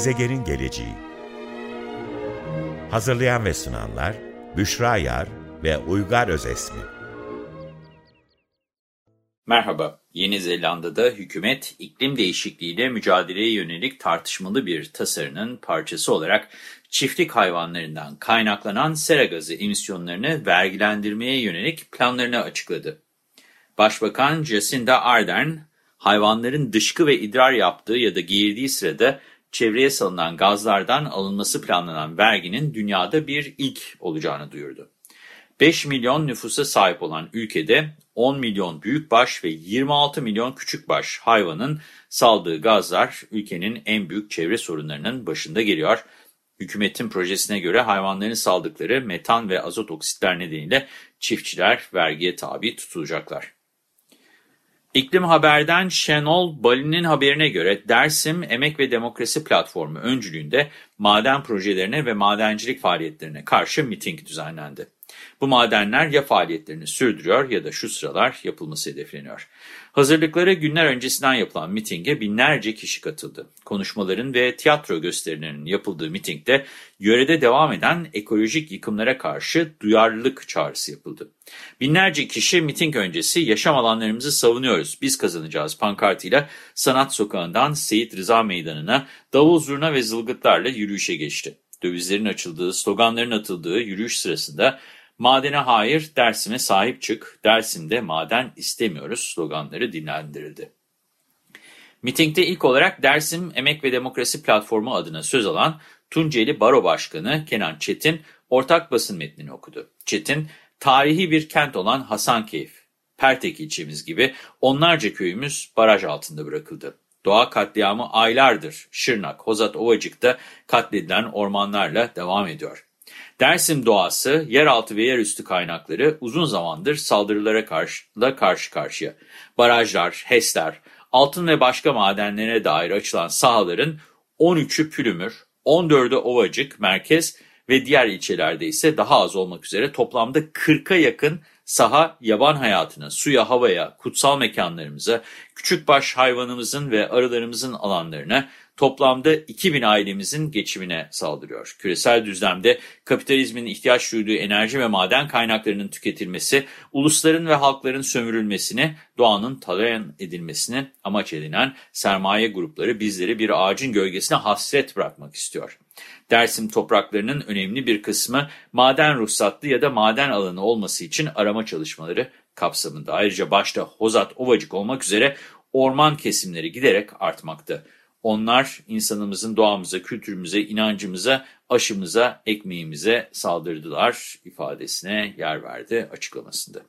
Gezegenin geleceği Hazırlayan ve sunanlar Büşra Yar ve Uygar Özesmi Merhaba, Yeni Zelanda'da hükümet iklim değişikliğiyle mücadeleye yönelik tartışmalı bir tasarının parçası olarak çiftlik hayvanlarından kaynaklanan sera gazı emisyonlarını vergilendirmeye yönelik planlarını açıkladı. Başbakan Jacinda Ardern, hayvanların dışkı ve idrar yaptığı ya da giyirdiği sırada çevreye salınan gazlardan alınması planlanan verginin dünyada bir ilk olacağını duyurdu. 5 milyon nüfusa sahip olan ülkede 10 milyon büyükbaş ve 26 milyon küçükbaş hayvanın saldığı gazlar ülkenin en büyük çevre sorunlarının başında geliyor. Hükümetin projesine göre hayvanların saldıkları metan ve azot oksitler nedeniyle çiftçiler vergiye tabi tutulacaklar. İklim Haber'den Şenol Bali'nin haberine göre Dersim Emek ve Demokrasi Platformu öncülüğünde maden projelerine ve madencilik faaliyetlerine karşı miting düzenlendi. Bu madenler ya faaliyetlerini sürdürüyor ya da şu sıralar yapılması hedefleniyor. Hazırlıkları günler öncesinden yapılan mitinge binlerce kişi katıldı. Konuşmaların ve tiyatro gösterilerinin yapıldığı mitingde yörede devam eden ekolojik yıkımlara karşı duyarlılık çağrısı yapıldı. Binlerce kişi miting öncesi yaşam alanlarımızı savunuyoruz, biz kazanacağız pankartıyla Sanat Sokağı'ndan Seyit Rıza Meydanı'na davul zurna ve zılgıtlarla yürüyüşe geçti. Dövizlerin açıldığı, sloganların atıldığı yürüyüş sırasında Madene hayır, Dersim'e sahip çık, Dersim'de maden istemiyoruz sloganları dinlendirildi. Mitingde ilk olarak Dersim Emek ve Demokrasi Platformu adına söz alan Tunceli Baro Başkanı Kenan Çetin ortak basın metnini okudu. Çetin, tarihi bir kent olan Hasankeyf, Pertek ilçemiz gibi onlarca köyümüz baraj altında bırakıldı. Doğa katliamı aylardır Şırnak, Hozat Ovacık'ta katledilen ormanlarla devam ediyor. Dersim doğası, yeraltı ve yerüstü kaynakları uzun zamandır saldırılara karşı, karşı karşıya. Barajlar, HES'ler, altın ve başka madenlere dair açılan sahaların 13'ü Pülümür, 14'ü Ovacık, Merkez ve diğer ilçelerde ise daha az olmak üzere toplamda 40'a yakın saha yaban hayatına, suya, havaya, kutsal mekanlarımıza, küçükbaş hayvanımızın ve arılarımızın alanlarına, toplamda 2000 ailemizin geçimine saldırıyor. Küresel düzlemde kapitalizmin ihtiyaç duyduğu enerji ve maden kaynaklarının tüketilmesi, ulusların ve halkların sömürülmesini, doğanın talayan edilmesini amaç edinen sermaye grupları bizleri bir ağacın gölgesine hasret bırakmak istiyor. Dersim topraklarının önemli bir kısmı maden ruhsatlı ya da maden alanı olması için arama çalışmaları kapsamında. Ayrıca başta Hozat Ovacık olmak üzere orman kesimleri giderek artmakta. Onlar insanımızın doğamıza, kültürümüze, inancımıza, aşımıza, ekmeğimize saldırdılar ifadesine yer verdi açıklamasında.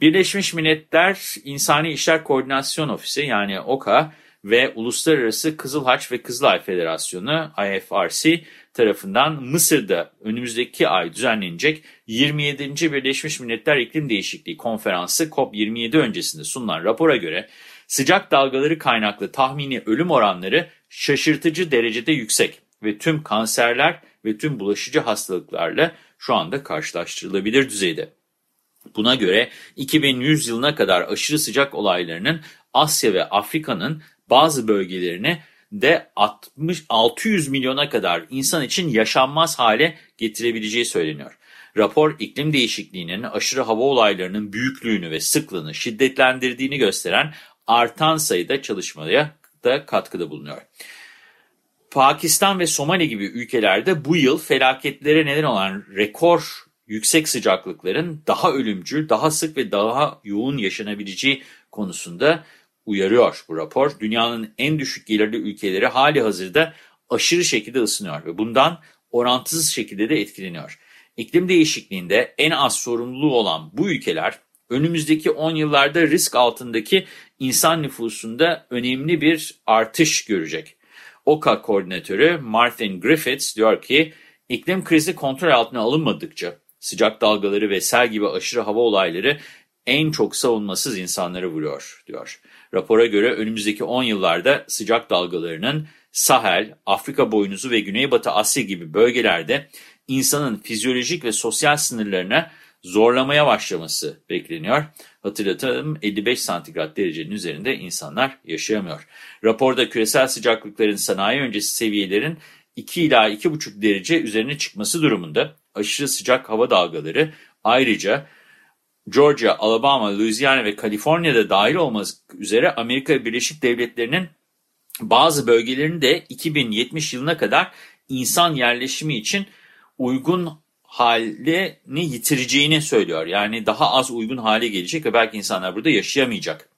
Birleşmiş Milletler İnsani İşler Koordinasyon Ofisi yani OKA ve Uluslararası Kızıl Haç ve Kızılay Federasyonu IFRC tarafından Mısır'da önümüzdeki ay düzenlenecek 27. Birleşmiş Milletler İklim Değişikliği Konferansı COP27 öncesinde sunulan rapora göre Sıcak dalgaları kaynaklı tahmini ölüm oranları şaşırtıcı derecede yüksek ve tüm kanserler ve tüm bulaşıcı hastalıklarla şu anda karşılaştırılabilir düzeyde. Buna göre 2100 yılına kadar aşırı sıcak olaylarının Asya ve Afrika'nın bazı bölgelerine de 60 600 milyona kadar insan için yaşanmaz hale getirebileceği söyleniyor. Rapor iklim değişikliğinin aşırı hava olaylarının büyüklüğünü ve sıklığını şiddetlendirdiğini gösteren artan sayıda çalışmaya da katkıda bulunuyor. Pakistan ve Somali gibi ülkelerde bu yıl felaketlere neden olan rekor yüksek sıcaklıkların daha ölümcül, daha sık ve daha yoğun yaşanabileceği konusunda uyarıyor bu rapor. Dünyanın en düşük gelirli ülkeleri hali hazırda aşırı şekilde ısınıyor ve bundan orantısız şekilde de etkileniyor. İklim değişikliğinde en az sorumluluğu olan bu ülkeler önümüzdeki 10 yıllarda risk altındaki insan nüfusunda önemli bir artış görecek. OKA koordinatörü Martin Griffiths diyor ki, iklim krizi kontrol altına alınmadıkça sıcak dalgaları ve sel gibi aşırı hava olayları en çok savunmasız insanları vuruyor, diyor. Rapora göre önümüzdeki 10 yıllarda sıcak dalgalarının Sahel, Afrika boynuzu ve Güneybatı Asya gibi bölgelerde insanın fizyolojik ve sosyal sınırlarına zorlamaya başlaması bekleniyor. Hatırlatalım 55 santigrat derecenin üzerinde insanlar yaşayamıyor. Raporda küresel sıcaklıkların sanayi öncesi seviyelerin 2 ila 2,5 derece üzerine çıkması durumunda aşırı sıcak hava dalgaları ayrıca Georgia, Alabama, Louisiana ve Kaliforniya'da dahil olmak üzere Amerika Birleşik Devletleri'nin bazı bölgelerinde 2070 yılına kadar insan yerleşimi için uygun halini yitireceğini söylüyor. Yani daha az uygun hale gelecek ve belki insanlar burada yaşayamayacak.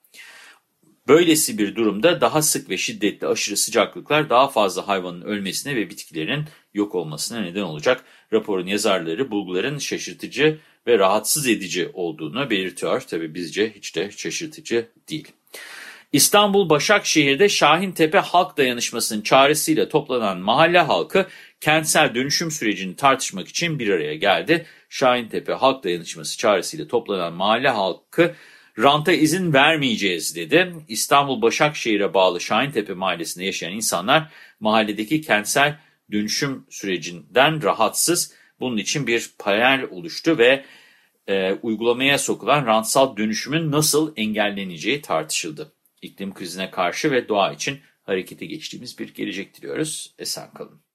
Böylesi bir durumda daha sık ve şiddetli aşırı sıcaklıklar daha fazla hayvanın ölmesine ve bitkilerin yok olmasına neden olacak. Raporun yazarları bulguların şaşırtıcı ve rahatsız edici olduğunu belirtiyor. Tabii bizce hiç de şaşırtıcı değil. İstanbul Başakşehir'de Şahintepe Halk Dayanışması'nın çağrısıyla toplanan mahalle halkı kentsel dönüşüm sürecini tartışmak için bir araya geldi. Şahintepe Halk Dayanışması çağrısıyla toplanan mahalle halkı ranta izin vermeyeceğiz dedi. İstanbul Başakşehir'e bağlı Şahintepe mahallesinde yaşayan insanlar mahalledeki kentsel dönüşüm sürecinden rahatsız. Bunun için bir panel oluştu ve e, uygulamaya sokulan rantsal dönüşümün nasıl engelleneceği tartışıldı. İklim krizine karşı ve doğa için harekete geçtiğimiz bir gelecek diliyoruz. Esen kalın.